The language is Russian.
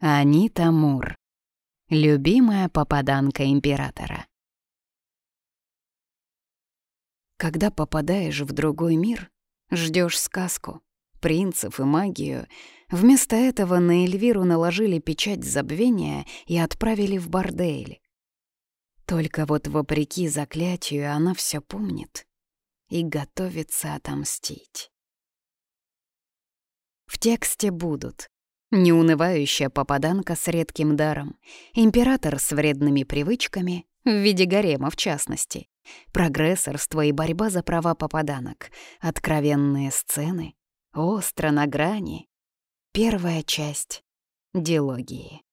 Анита Мур. Любимая попаданка императора. Когда попадаешь в другой мир, ждешь сказку, принцев и магию. Вместо этого на Эльвиру наложили печать забвения и отправили в бордель. Только вот вопреки заклятию она все помнит и готовится отомстить. В тексте будут неунывающая попаданка с редким даром, император с вредными привычками, в виде гарема в частности, прогрессорство и борьба за права попаданок, откровенные сцены, остро на грани. Первая часть — дилогии.